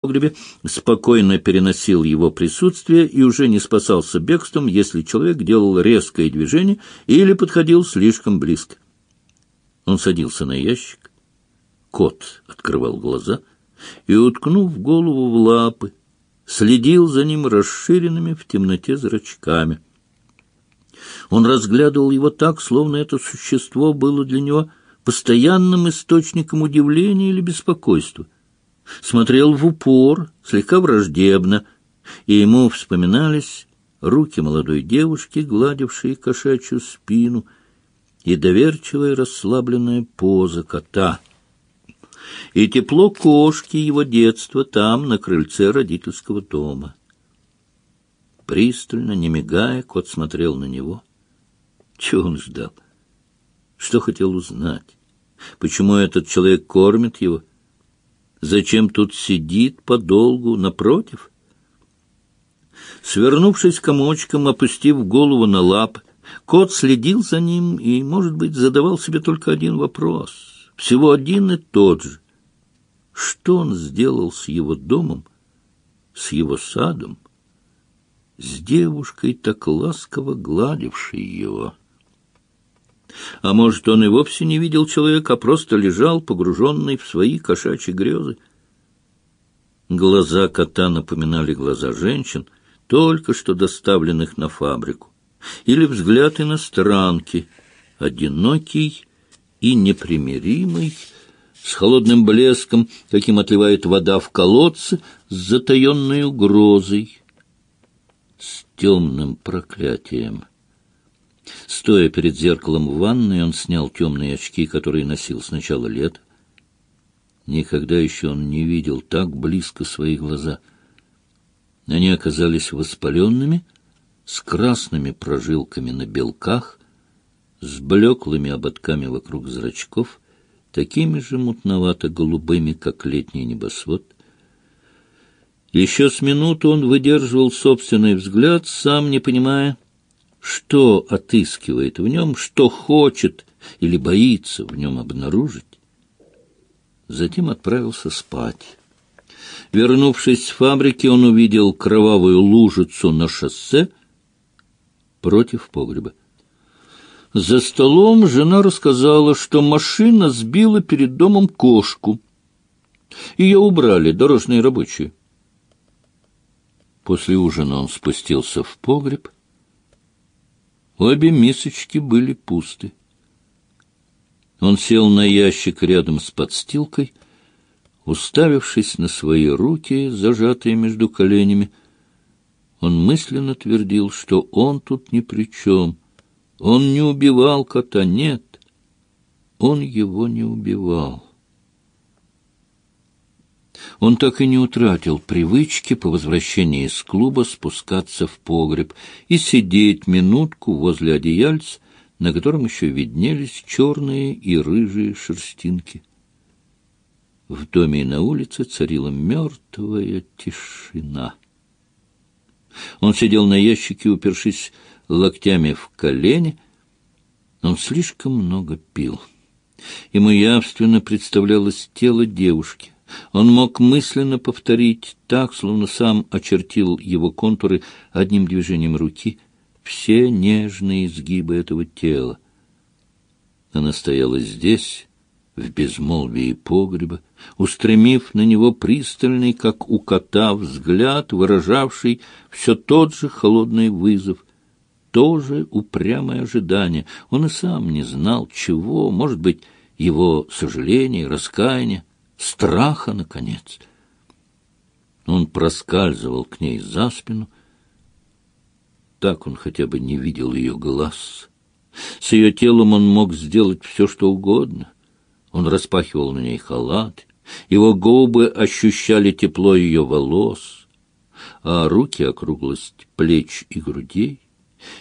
погребе, спокойно переносил его присутствие и уже не спасался бегством, если человек делал резкое движение или подходил слишком близко. Он садился на ящик. Кот открывал глаза и, уткнув голову в лапы, следил за ним расширенными в темноте зрачками. Он разглядывал его так, словно это существо было для него постоянным источником удивления или беспокойства. Смотрел в упор, слегка враждебно, и ему вспоминались руки молодой девушки, гладившие кошачью спину, и доверчивая расслабленная поза кота, и тепло кошки его детства там, на крыльце родительского дома. Пристально, не мигая, кот смотрел на него. Чего он ждал? Что хотел узнать? Почему этот человек кормит его? Зачем тут сидит подолгу напротив? Свернувшись комочком, опустив голову на лап, кот следил за ним и, может быть, задавал себе только один вопрос. Всего один и тот же. Что он сделал с его домом, с его садом, с девушкой, так ласково гладившей его? А может, он и вовсе не видел человека, а просто лежал, погруженный в свои кошачьи грезы. Глаза кота напоминали глаза женщин, только что доставленных на фабрику, или взгляд иностранки, одинокий и непримиримый, с холодным блеском, каким отливает вода в колодце, с затаенной угрозой, с темным проклятием. Стоя перед зеркалом в ванной, он снял темные очки, которые носил с начала лета. Никогда еще он не видел так близко свои глаза. Они оказались воспаленными, с красными прожилками на белках, с блеклыми ободками вокруг зрачков, такими же мутновато-голубыми, как летний небосвод. Еще с минуту он выдерживал собственный взгляд, сам не понимая, что отыскивает в нем, что хочет или боится в нем обнаружить. Затем отправился спать. Вернувшись с фабрики, он увидел кровавую лужицу на шоссе против погреба. За столом жена рассказала, что машина сбила перед домом кошку. Ее убрали дорожные рабочие. После ужина он спустился в погреб — Обе мисочки были пусты. Он сел на ящик рядом с подстилкой, уставившись на свои руки, зажатые между коленями. Он мысленно твердил, что он тут ни при чем. Он не убивал кота, нет, он его не убивал. Он так и не утратил привычки по возвращении из клуба спускаться в погреб и сидеть минутку возле одеяльца, на котором еще виднелись черные и рыжие шерстинки. В доме и на улице царила мертвая тишина. Он сидел на ящике, упершись локтями в колени. Он слишком много пил. Ему явственно представлялось тело девушки, он мог мысленно повторить так, словно сам очертил его контуры одним движением руки, все нежные изгибы этого тела. Она стояла здесь, в безмолвии погреба, устремив на него пристальный, как у кота, взгляд, выражавший все тот же холодный вызов, тоже упрямое ожидание. Он и сам не знал, чего, может быть, его сожаление, раскаяние страха, наконец. Он проскальзывал к ней за спину. Так он хотя бы не видел ее глаз. С ее телом он мог сделать все, что угодно. Он распахивал на ней халат. Его губы ощущали тепло ее волос, а руки — округлость плеч и грудей.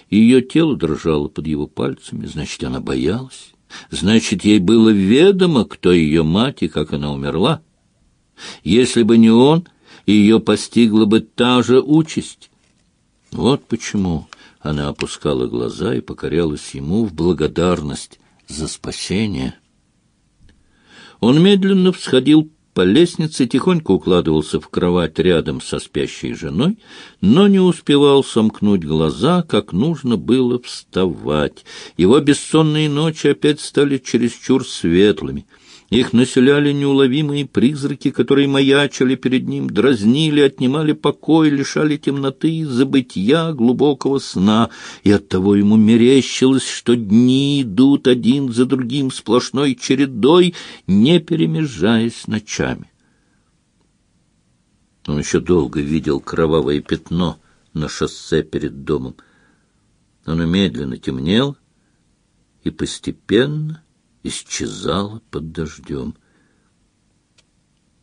Ее тело дрожало под его пальцами, значит, она боялась. Значит, ей было ведомо, кто ее мать и как она умерла. Если бы не он, ее постигла бы та же участь. Вот почему она опускала глаза и покорялась ему в благодарность за спасение. Он медленно всходил по лестнице, тихонько укладывался в кровать рядом со спящей женой, но не успевал сомкнуть глаза, как нужно было вставать. Его бессонные ночи опять стали чересчур светлыми — их населяли неуловимые призраки, которые маячили перед ним, дразнили, отнимали покой, лишали темноты, забытья, глубокого сна, и оттого ему мерещилось, что дни идут один за другим сплошной чередой, не перемежаясь ночами. Он еще долго видел кровавое пятно на шоссе перед домом. Оно медленно темнело и постепенно исчезала под дождем.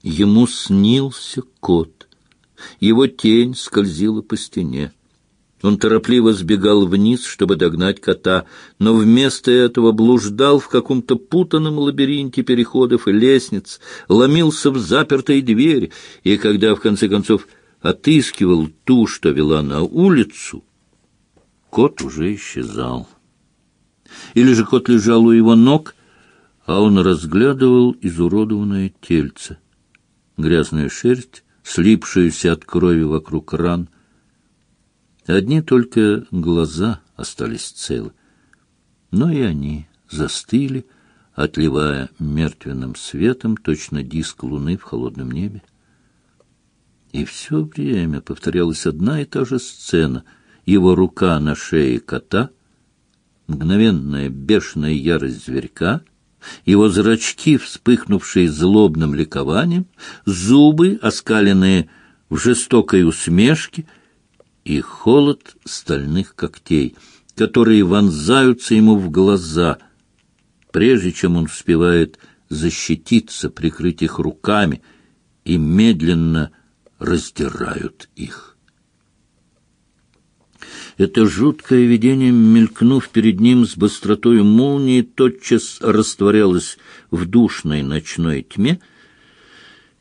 Ему снился кот. Его тень скользила по стене. Он торопливо сбегал вниз, чтобы догнать кота, но вместо этого блуждал в каком-то путанном лабиринте переходов и лестниц, ломился в запертые двери, и когда, в конце концов, отыскивал ту, что вела на улицу, кот уже исчезал. Или же кот лежал у его ног, а он разглядывал изуродованное тельце. Грязная шерсть, слипшаяся от крови вокруг ран. Одни только глаза остались целы, но и они застыли, отливая мертвенным светом точно диск луны в холодном небе. И все время повторялась одна и та же сцена. Его рука на шее кота, мгновенная бешеная ярость зверька — его зрачки, вспыхнувшие злобным ликованием, зубы, оскаленные в жестокой усмешке, и холод стальных когтей, которые вонзаются ему в глаза, прежде чем он успевает защититься, прикрыть их руками, и медленно раздирают их. Это жуткое видение, мелькнув перед ним с быстротой молнии, тотчас растворялось в душной ночной тьме,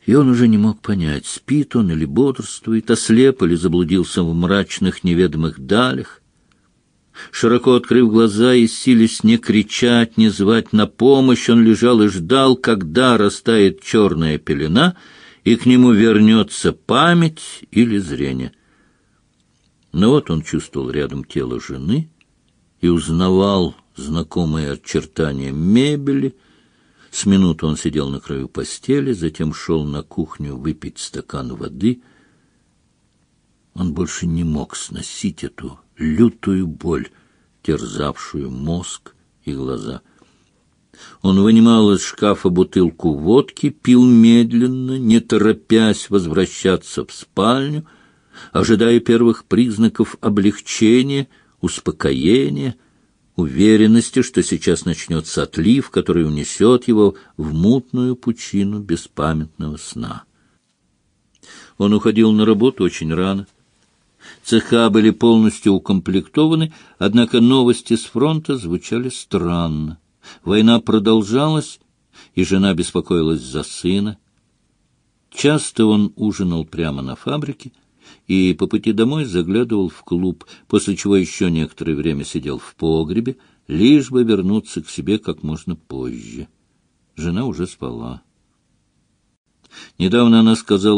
и он уже не мог понять, спит он или бодрствует, ослеп или заблудился в мрачных неведомых далях. Широко открыв глаза и силясь не кричать, не звать на помощь, он лежал и ждал, когда растает черная пелена, и к нему вернется память или зрение. Но вот он чувствовал рядом тело жены и узнавал знакомые очертания мебели. С минуты он сидел на краю постели, затем шел на кухню выпить стакан воды. Он больше не мог сносить эту лютую боль, терзавшую мозг и глаза. Он вынимал из шкафа бутылку водки, пил медленно, не торопясь возвращаться в спальню — ожидая первых признаков облегчения, успокоения, уверенности, что сейчас начнется отлив, который унесет его в мутную пучину беспамятного сна. Он уходил на работу очень рано. Цеха были полностью укомплектованы, однако новости с фронта звучали странно. Война продолжалась, и жена беспокоилась за сына. Часто он ужинал прямо на фабрике, и по пути домой заглядывал в клуб, после чего еще некоторое время сидел в погребе, лишь бы вернуться к себе как можно позже. Жена уже спала. Недавно она сказала,